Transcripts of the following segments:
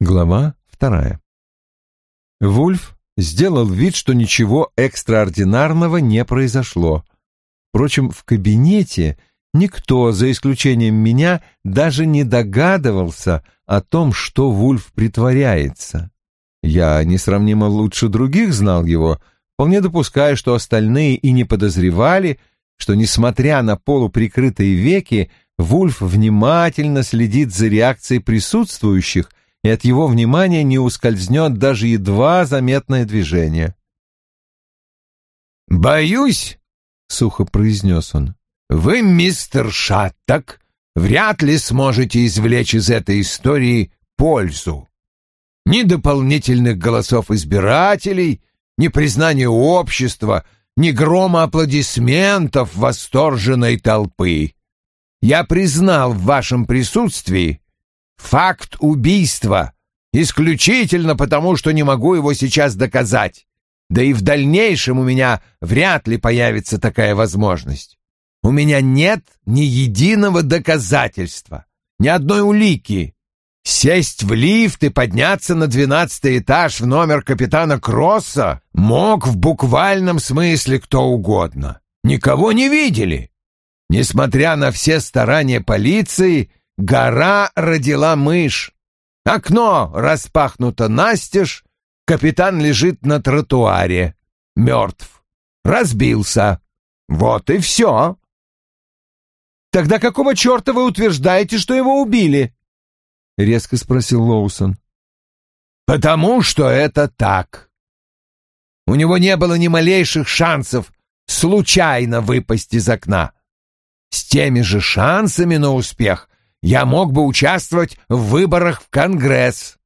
Глава вторая. Вульф сделал вид, что ничего экстраординарного не произошло. Впрочем, в кабинете никто, за исключением меня, даже не догадывался о том, что Вульф притворяется. Я несравнимо лучше других знал его, вполне допуская, что остальные и не подозревали, что, несмотря на полуприкрытые веки, Вульф внимательно следит за реакцией присутствующих и от его внимания не ускользнет даже едва заметное движение. «Боюсь», — сухо произнес он, — «вы, мистер Шаттак, вряд ли сможете извлечь из этой истории пользу. Ни дополнительных голосов избирателей, ни признания общества, ни грома аплодисментов восторженной толпы. Я признал в вашем присутствии Факт убийства. Исключительно потому, что не могу его сейчас доказать. Да и в дальнейшем у меня вряд ли появится такая возможность. У меня нет ни единого доказательства, ни одной улики. Сесть в лифт и подняться на двенадцатый этаж в номер капитана Кросса мог в буквальном смысле кто угодно. Никого не видели. Несмотря на все старания полиции, Гора родила мышь. Окно распахнуто настежь, капитан лежит на тротуаре, мертв. Разбился. Вот и все. «Тогда какого черта вы утверждаете, что его убили?» — резко спросил Лоусон. «Потому что это так. У него не было ни малейших шансов случайно выпасть из окна. С теми же шансами на успех я мог бы участвовать в выборах в Конгресс.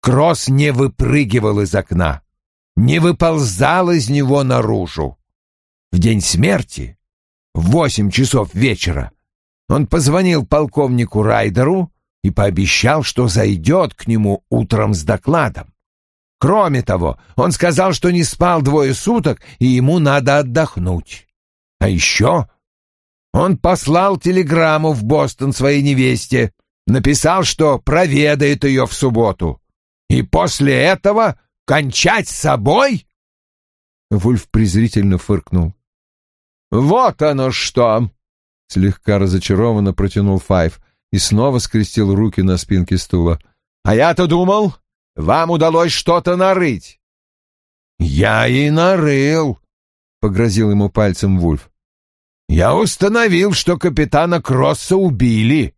Кросс не выпрыгивал из окна, не выползал из него наружу. В день смерти, в восемь часов вечера, он позвонил полковнику Райдеру и пообещал, что зайдет к нему утром с докладом. Кроме того, он сказал, что не спал двое суток и ему надо отдохнуть. А еще он послал телеграмму в Бостон своей невесте, написал, что проведает ее в субботу. И после этого кончать с собой? Вульф презрительно фыркнул. «Вот оно что!» Слегка разочарованно протянул Файв и снова скрестил руки на спинке стула. «А я-то думал, вам удалось что-то нарыть». «Я и нарыл», — погрозил ему пальцем Вульф. Я установил, что капитана Кросса убили.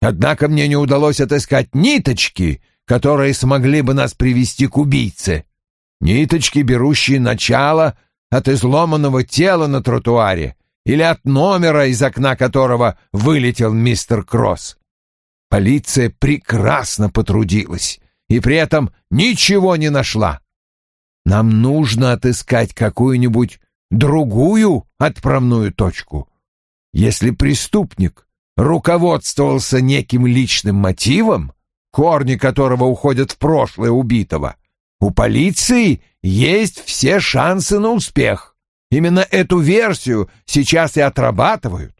Однако мне не удалось отыскать ниточки, которые смогли бы нас привести к убийце. Ниточки, берущие начало от изломанного тела на тротуаре или от номера, из окна которого вылетел мистер Кросс. Полиция прекрасно потрудилась и при этом ничего не нашла. Нам нужно отыскать какую-нибудь другую отправную точку. Если преступник руководствовался неким личным мотивом, корни которого уходят в прошлое убитого, у полиции есть все шансы на успех. Именно эту версию сейчас и отрабатывают.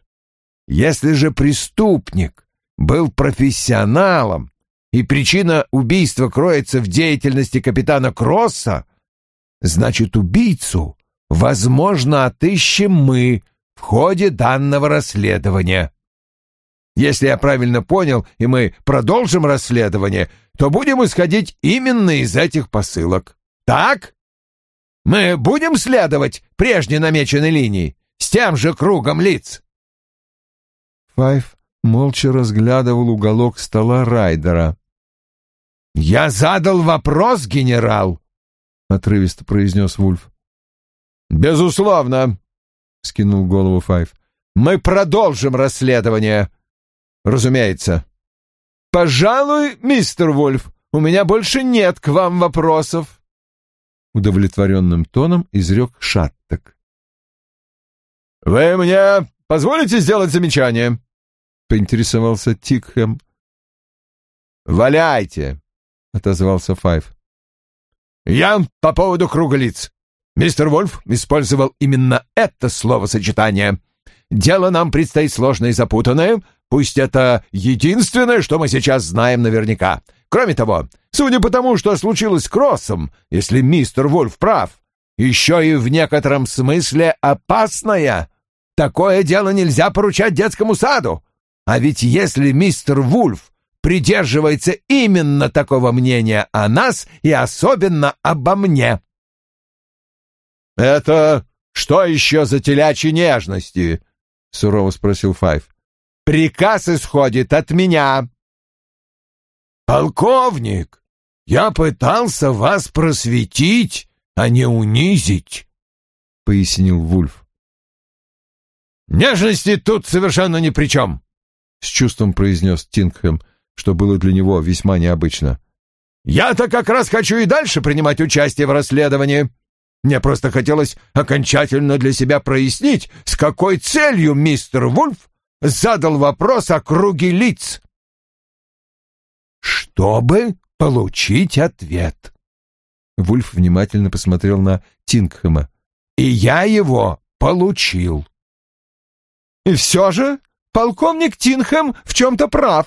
Если же преступник был профессионалом, и причина убийства кроется в деятельности капитана Кросса, значит, убийцу возможно, отыщем мы в ходе данного расследования. Если я правильно понял, и мы продолжим расследование, то будем исходить именно из этих посылок. Так? Мы будем следовать прежней намеченной линии, с тем же кругом лиц. Файв молча разглядывал уголок стола Райдера. «Я задал вопрос, генерал», — отрывисто произнес Вульф. «Безусловно», — скинул голову Файв. «Мы продолжим расследование. Разумеется». «Пожалуй, мистер Вольф, у меня больше нет к вам вопросов», — удовлетворенным тоном изрек Шаттек. «Вы мне позволите сделать замечание?» — поинтересовался Тикхэм. «Валяйте», — отозвался Файв. «Я по поводу круга лиц. Мистер Вольф использовал именно это словосочетание. Дело нам предстоит сложное и запутанное. Пусть это единственное, что мы сейчас знаем наверняка. Кроме того, судя по тому, что случилось с Кроссом, если мистер Вольф прав, еще и в некотором смысле опасная. Такое дело нельзя поручать детскому саду. А ведь если мистер Вульф придерживается именно такого мнения о нас и особенно обо мне. «Это что еще за телячьи нежности?» — сурово спросил Файв. «Приказ исходит от меня». «Полковник, я пытался вас просветить, а не унизить», — пояснил Вульф. «Нежности тут совершенно ни при чем», — с чувством произнес Тингхэм, что было для него весьма необычно. «Я-то как раз хочу и дальше принимать участие в расследовании. Мне просто хотелось окончательно для себя прояснить, с какой целью мистер Вульф задал вопрос о круге лиц. Чтобы получить ответ. Вульф внимательно посмотрел на Тингхэма. И я его получил. И все же полковник Тинхэм в чем-то прав,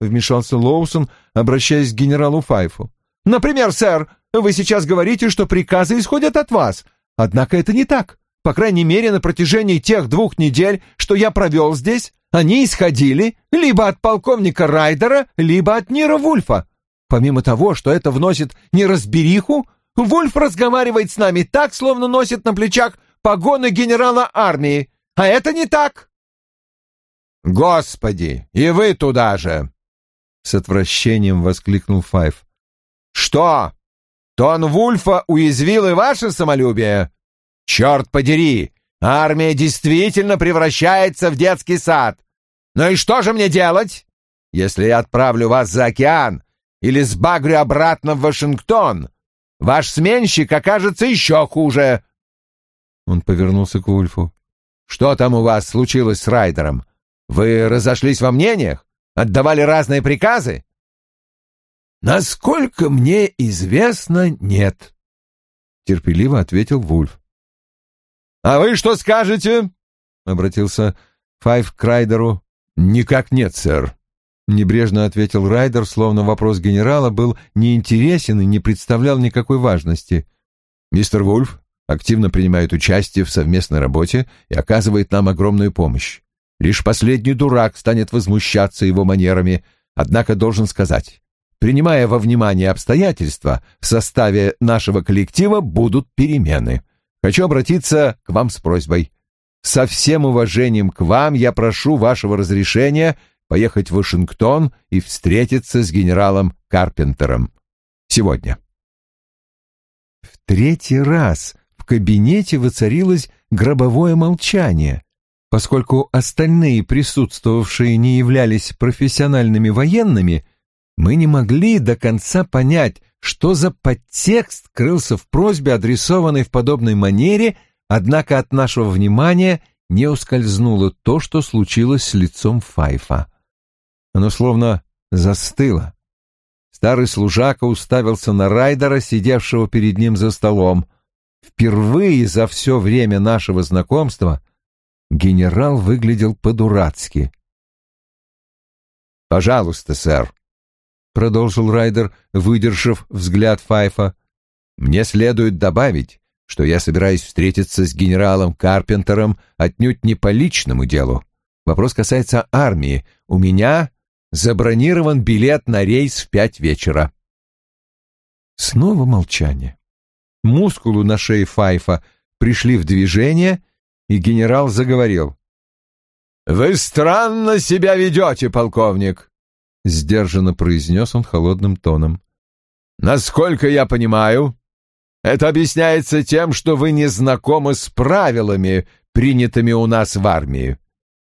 вмешался Лоусон, обращаясь к генералу Файфу. Например, сэр, вы сейчас говорите, что приказы исходят от вас. Однако это не так. По крайней мере, на протяжении тех двух недель, что я провел здесь, они исходили либо от полковника Райдера, либо от Нира Вульфа. Помимо того, что это вносит неразбериху, Вульф разговаривает с нами так, словно носит на плечах погоны генерала армии. А это не так. «Господи, и вы туда же!» С отвращением воскликнул Файв. «Что, Тон Вульфа уязвил и ваше самолюбие? Черт подери, армия действительно превращается в детский сад. Ну и что же мне делать, если я отправлю вас за океан или сбагрю обратно в Вашингтон? Ваш сменщик окажется еще хуже. Он повернулся к Вульфу. Что там у вас случилось с Райдером? Вы разошлись во мнениях? Отдавали разные приказы? Насколько мне известно, нет, терпеливо ответил Вульф. А вы что скажете? обратился Файв к Райдеру. Никак нет, сэр. Небрежно ответил Райдер, словно вопрос генерала был неинтересен и не представлял никакой важности. Мистер Вульф активно принимает участие в совместной работе и оказывает нам огромную помощь. Лишь последний дурак станет возмущаться его манерами, однако должен сказать, Принимая во внимание обстоятельства, в составе нашего коллектива будут перемены. Хочу обратиться к вам с просьбой. Со всем уважением к вам я прошу вашего разрешения поехать в Вашингтон и встретиться с генералом Карпентером. Сегодня. В третий раз в кабинете воцарилось гробовое молчание. Поскольку остальные присутствовавшие не являлись профессиональными военными, мы не могли до конца понять, что за подтекст крылся в просьбе, адресованной в подобной манере, однако от нашего внимания не ускользнуло то, что случилось с лицом Файфа. Оно словно застыло. Старый служака уставился на Райдера, сидевшего перед ним за столом. Впервые за все время нашего знакомства генерал выглядел по-дурацки. «Пожалуйста, сэр», продолжил Райдер, выдержав взгляд Файфа. Мне следует добавить, что я собираюсь встретиться с генералом Карпентером отнюдь не по личному делу. Вопрос касается армии. У меня забронирован билет на рейс в пять вечера. Снова молчание. Мускулы на шее Файфа пришли в движение, и генерал заговорил. «Вы странно себя ведете, полковник. — сдержанно произнес он холодным тоном. «Насколько я понимаю, это объясняется тем, что вы не знакомы с правилами, принятыми у нас в армии.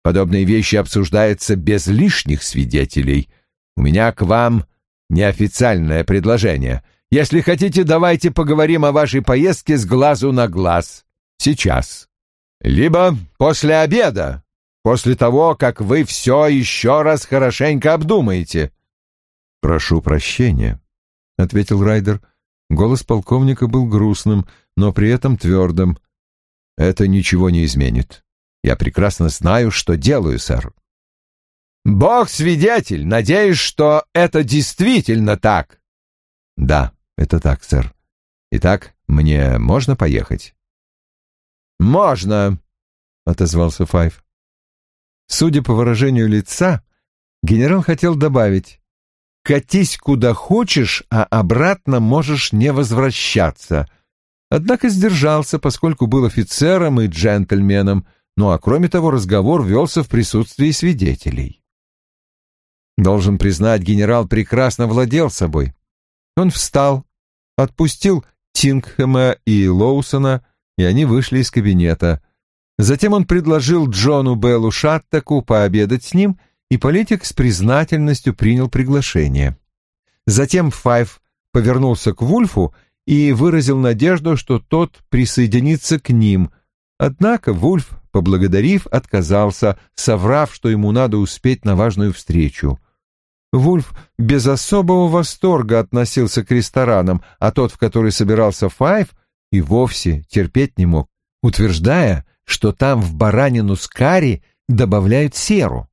Подобные вещи обсуждаются без лишних свидетелей. У меня к вам неофициальное предложение. Если хотите, давайте поговорим о вашей поездке с глазу на глаз. Сейчас. Либо после обеда, после того, как вы все еще раз хорошенько обдумаете». «Прошу прощения», — ответил Райдер. Голос полковника был грустным, но при этом твердым. «Это ничего не изменит. Я прекрасно знаю, что делаю, сэр». Бог свидетель, надеюсь, что это действительно так. Да, это так, сэр. Итак, мне можно поехать? Можно, отозвался Файв. Судя по выражению лица, генерал хотел добавить «Катись куда хочешь, а обратно можешь не возвращаться», однако сдержался, поскольку был офицером и джентльменом, ну а кроме того разговор велся в присутствии свидетелей. Должен признать, генерал прекрасно владел собой. Он встал, отпустил Тингхэма и Лоусона, и они вышли из кабинета. Затем он предложил Джону Беллу Шаттаку пообедать с ним, и политик с признательностью принял приглашение. Затем Файв повернулся к Вульфу и выразил надежду, что тот присоединится к ним. Однако Вульф, поблагодарив, отказался, соврав, что ему надо успеть на важную встречу. Вульф без особого восторга относился к ресторанам, а тот, в который собирался Файв, и вовсе терпеть не мог, утверждая, что там в баранину с карри добавляют серу.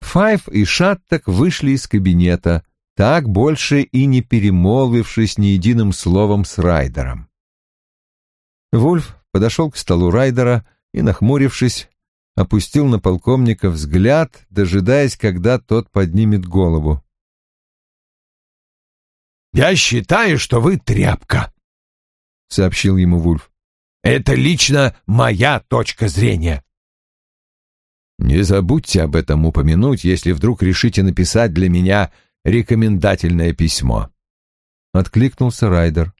Файв и Шаттак вышли из кабинета, так больше и не перемолвившись ни единым словом с Райдером. Вульф подошел к столу Райдера и, нахмурившись, опустил на полковника взгляд, дожидаясь, когда тот поднимет голову. «Я считаю, что вы тряпка», — сообщил ему Вульф. «Это лично моя точка зрения». «Не забудьте об этом упомянуть, если вдруг решите написать для меня рекомендательное письмо», — откликнулся Райдер.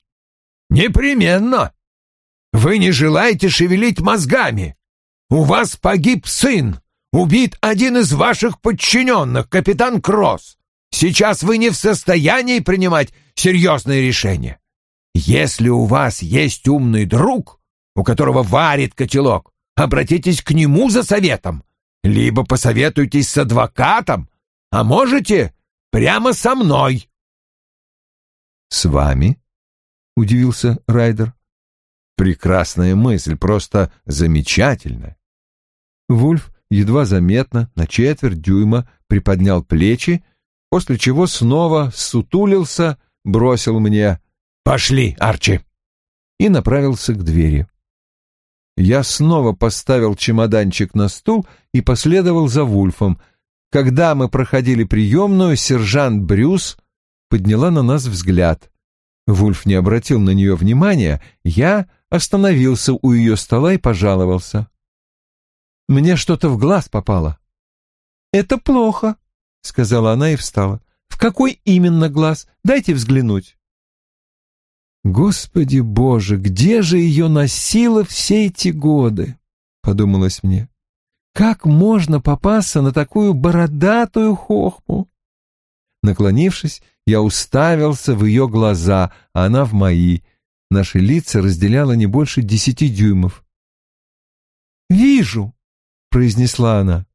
«Непременно! Вы не желаете шевелить мозгами!» У вас погиб сын, убит один из ваших подчиненных, капитан Кросс. Сейчас вы не в состоянии принимать серьезные решения. Если у вас есть умный друг, у которого варит котелок, обратитесь к нему за советом, либо посоветуйтесь с адвокатом, а можете прямо со мной. С вами? удивился Райдер. Прекрасная мысль, просто замечательная. Вульф едва заметно, на четверть дюйма, приподнял плечи, после чего снова сутулился, бросил мне «Пошли, Арчи!» и направился к двери. Я снова поставил чемоданчик на стул и последовал за Вульфом. Когда мы проходили приемную, сержант Брюс подняла на нас взгляд. Вульф не обратил на нее внимания, я остановился у ее стола и пожаловался. Мне что-то в глаз попало. Это плохо, сказала она и встала. В какой именно глаз? Дайте взглянуть. Господи Боже, где же ее носило все эти годы? Подумалось мне. Как можно попасться на такую бородатую хохму? Наклонившись, я уставился в ее глаза, а она в мои. Наши лица разделяло не больше десяти дюймов. «Вижу», произнесла она.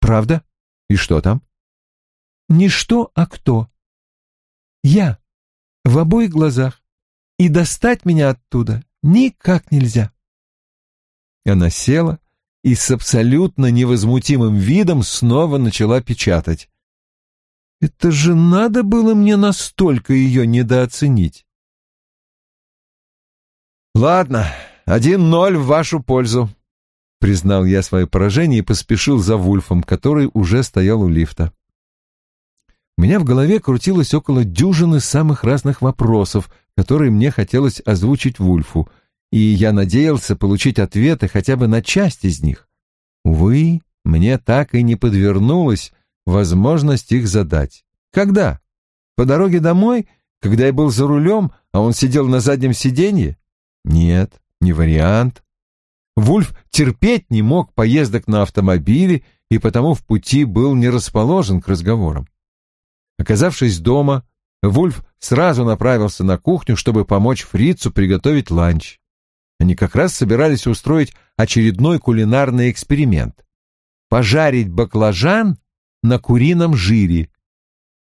Правда? И что там? Не что, а кто. Я. В обоих глазах. И достать меня оттуда никак нельзя. Она села и с абсолютно невозмутимым видом снова начала печатать. Это же надо было мне настолько ее недооценить. Ладно, один ноль в вашу пользу, Признал я свое поражение и поспешил за Вульфом, который уже стоял у лифта. У меня в голове крутилось около дюжины самых разных вопросов, которые мне хотелось озвучить Вульфу, и я надеялся получить ответы хотя бы на часть из них. Увы, мне так и не подвернулась возможность их задать. Когда? По дороге домой, когда я был за рулем, а он сидел на заднем сиденье? Нет, не вариант. Вульф терпеть не мог поездок на автомобиле и потому в пути был не расположен к разговорам. Оказавшись дома, Вульф сразу направился на кухню, чтобы помочь фрицу приготовить ланч. Они как раз собирались устроить очередной кулинарный эксперимент — пожарить баклажан на курином жире.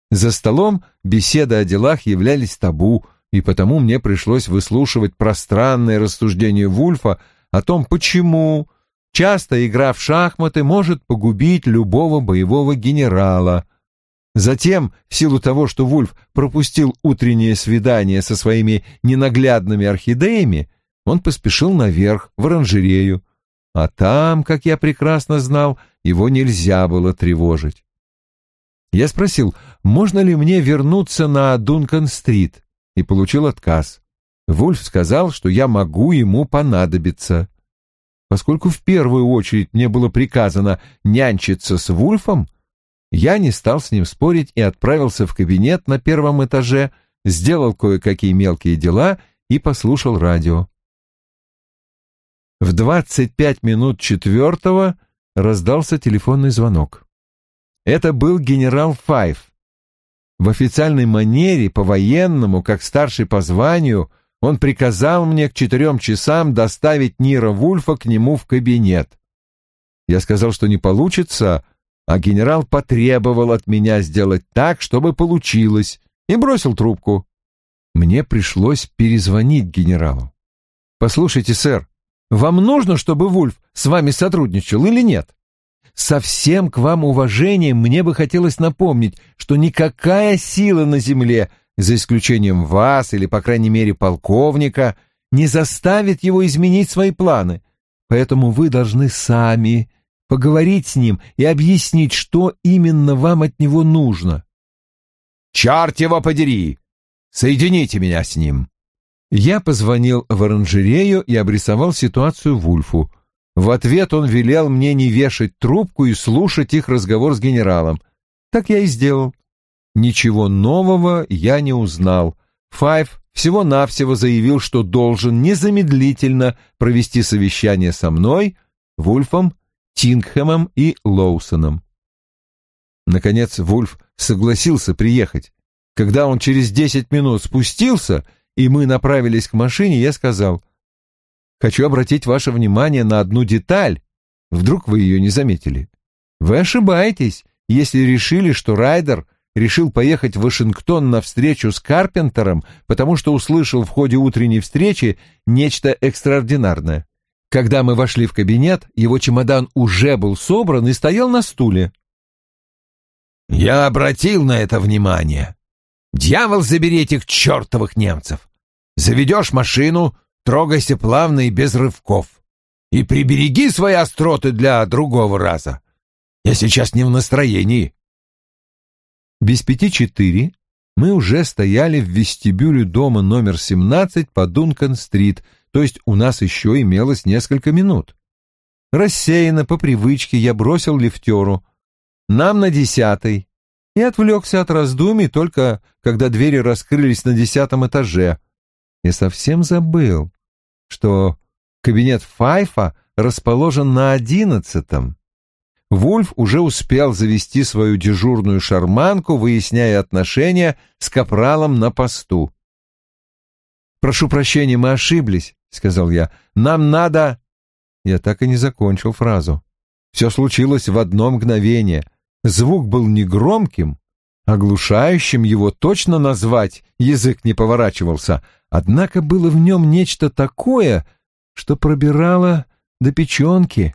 За столом беседы о делах являлись табу, и потому мне пришлось выслушивать пространное рассуждение Вульфа о том, почему Часто игра в шахматы может погубить любого боевого генерала. Затем, в силу того, что Вульф пропустил утреннее свидание со своими ненаглядными орхидеями, он поспешил наверх, в оранжерею. А там, как я прекрасно знал, его нельзя было тревожить. Я спросил, можно ли мне вернуться на Дункан-стрит, и получил отказ. Вульф сказал, что я могу ему понадобиться. Поскольку в первую очередь мне было приказано нянчиться с Вульфом, я не стал с ним спорить и отправился в кабинет на первом этаже, сделал кое-какие мелкие дела и послушал радио. В двадцать пять минут четвертого раздался телефонный звонок. Это был генерал Файв. В официальной манере, по-военному, как старший по званию, он приказал мне к четырем часам доставить Нира Вульфа к нему в кабинет. Я сказал, что не получится, а генерал потребовал от меня сделать так, чтобы получилось, и бросил трубку. Мне пришлось перезвонить генералу. «Послушайте, сэр, вам нужно, чтобы Вульф с вами сотрудничал или нет?» Со всем к вам уважением мне бы хотелось напомнить, что никакая сила на земле, за исключением вас или, по крайней мере, полковника, не заставит его изменить свои планы. Поэтому вы должны сами поговорить с ним и объяснить, что именно вам от него нужно. «Черт его подери! Соедините меня с ним!» Я позвонил в оранжерею и обрисовал ситуацию Вульфу. В ответ он велел мне не вешать трубку и слушать их разговор с генералом. Так я и сделал. Ничего нового я не узнал. Файв всего-навсего заявил, что должен незамедлительно провести совещание со мной, Вульфом, Тингхэмом и Лоусоном. Наконец Вульф согласился приехать. Когда он через десять минут спустился, и мы направились к машине, я сказал — хочу обратить ваше внимание на одну деталь. Вдруг вы ее не заметили. Вы ошибаетесь, если решили, что Райдер решил поехать в Вашингтон на встречу с Карпентером, потому что услышал в ходе утренней встречи нечто экстраординарное. Когда мы вошли в кабинет, его чемодан уже был собран и стоял на стуле. «Я обратил на это внимание. Дьявол, забери этих чертовых немцев! Заведешь машину, Трогайся плавно и без рывков. И прибереги свои остроты для другого раза. Я сейчас не в настроении. Без пяти четыре мы уже стояли в вестибюле дома номер 17 по Дункан-стрит, то есть у нас еще имелось несколько минут. Рассеянно, по привычке, я бросил лифтеру. Нам на десятый. И отвлекся от раздумий только, когда двери раскрылись на десятом этаже. Я совсем забыл, что кабинет Файфа расположен на одиннадцатом. Вульф уже успел завести свою дежурную шарманку, выясняя отношения с капралом на посту. «Прошу прощения, мы ошиблись», — сказал я. «Нам надо...» Я так и не закончил фразу. Все случилось в одно мгновение. Звук был негромким, оглушающим его точно назвать язык не поворачивался, Однако было в нем нечто такое, что пробирало до печенки.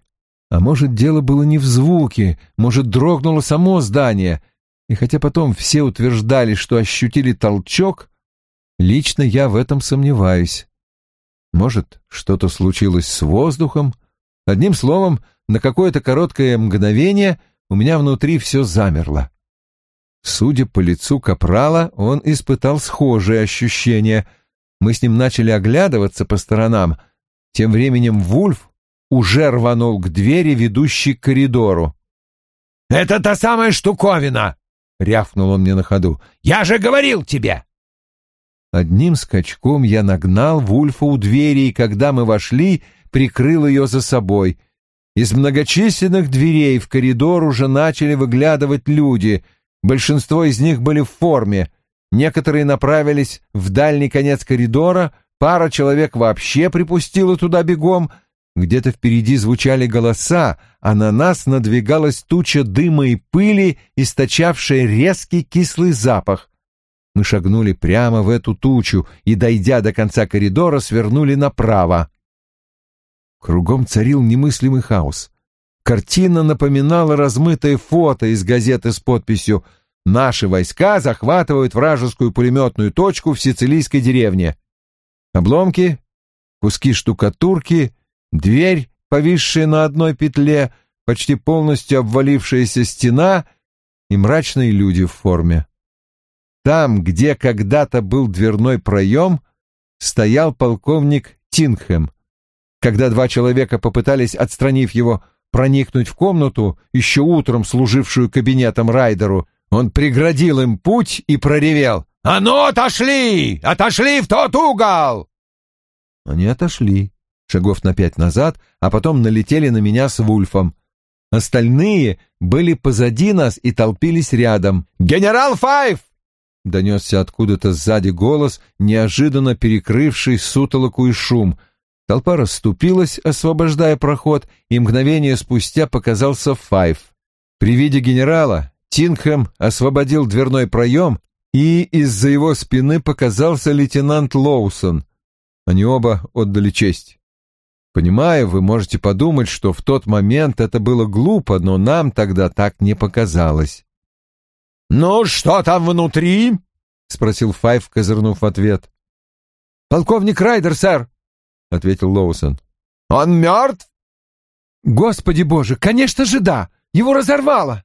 А может, дело было не в звуке, может, дрогнуло само здание. И хотя потом все утверждали, что ощутили толчок, лично я в этом сомневаюсь. Может, что-то случилось с воздухом? Одним словом, на какое-то короткое мгновение у меня внутри все замерло. Судя по лицу Капрала, он испытал схожие ощущения — мы с ним начали оглядываться по сторонам. Тем временем Вульф уже рванул к двери, ведущей к коридору. «Это та самая штуковина!» — рявкнул он мне на ходу. «Я же говорил тебе!» Одним скачком я нагнал Вульфа у двери, и когда мы вошли, прикрыл ее за собой. Из многочисленных дверей в коридор уже начали выглядывать люди. Большинство из них были в форме. Некоторые направились в дальний конец коридора, пара человек вообще припустила туда бегом. Где-то впереди звучали голоса, а на нас надвигалась туча дыма и пыли, источавшая резкий кислый запах. Мы шагнули прямо в эту тучу и, дойдя до конца коридора, свернули направо. Кругом царил немыслимый хаос. Картина напоминала размытое фото из газеты с подписью «Наши войска захватывают вражескую пулеметную точку в сицилийской деревне». Обломки, куски штукатурки, дверь, повисшая на одной петле, почти полностью обвалившаяся стена и мрачные люди в форме. Там, где когда-то был дверной проем, стоял полковник Тингхэм. Когда два человека попытались, отстранив его, проникнуть в комнату, еще утром служившую кабинетом Райдеру, он преградил им путь и проревел «А ну, отошли! Отошли в тот угол!» Они отошли, шагов на пять назад, а потом налетели на меня с Вульфом. Остальные были позади нас и толпились рядом. «Генерал Файв!» — донесся откуда-то сзади голос, неожиданно перекрывший сутолоку и шум. Толпа расступилась, освобождая проход, и мгновение спустя показался Файв. При виде генерала Тинхэм освободил дверной проем, и из-за его спины показался лейтенант Лоусон. Они оба отдали честь. Понимаю, вы можете подумать, что в тот момент это было глупо, но нам тогда так не показалось. «Ну, что там внутри?» — спросил Файв, козырнув в ответ. «Полковник Райдер, сэр», — ответил Лоусон. «Он мертв?» «Господи боже, конечно же да! Его разорвало!»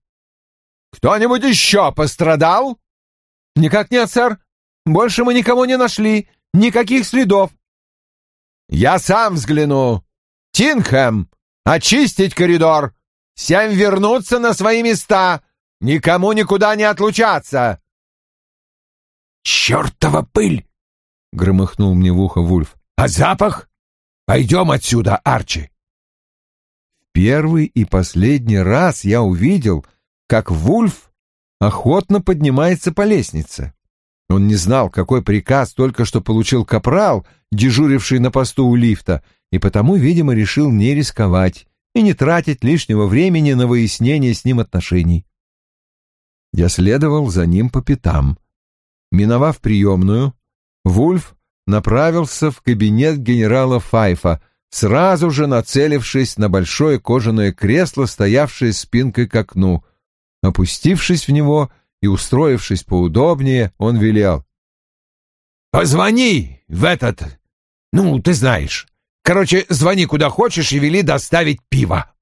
«Кто-нибудь еще пострадал?» «Никак нет, сэр. Больше мы никого не нашли. Никаких следов». «Я сам взгляну. Тинхэм, очистить коридор. Всем вернуться на свои места. Никому никуда не отлучаться!» «Чертова пыль!» — громыхнул мне в ухо Вульф. «А запах? Пойдем отсюда, Арчи!» Первый и последний раз я увидел, как Вульф охотно поднимается по лестнице. Он не знал, какой приказ только что получил капрал, дежуривший на посту у лифта, и потому, видимо, решил не рисковать и не тратить лишнего времени на выяснение с ним отношений. Я следовал за ним по пятам. Миновав приемную, Вульф направился в кабинет генерала Файфа, сразу же нацелившись на большое кожаное кресло, стоявшее спинкой к окну. Опустившись в него и устроившись поудобнее, он велел. «Позвони в этот... Ну, ты знаешь. Короче, звони куда хочешь и вели доставить пиво».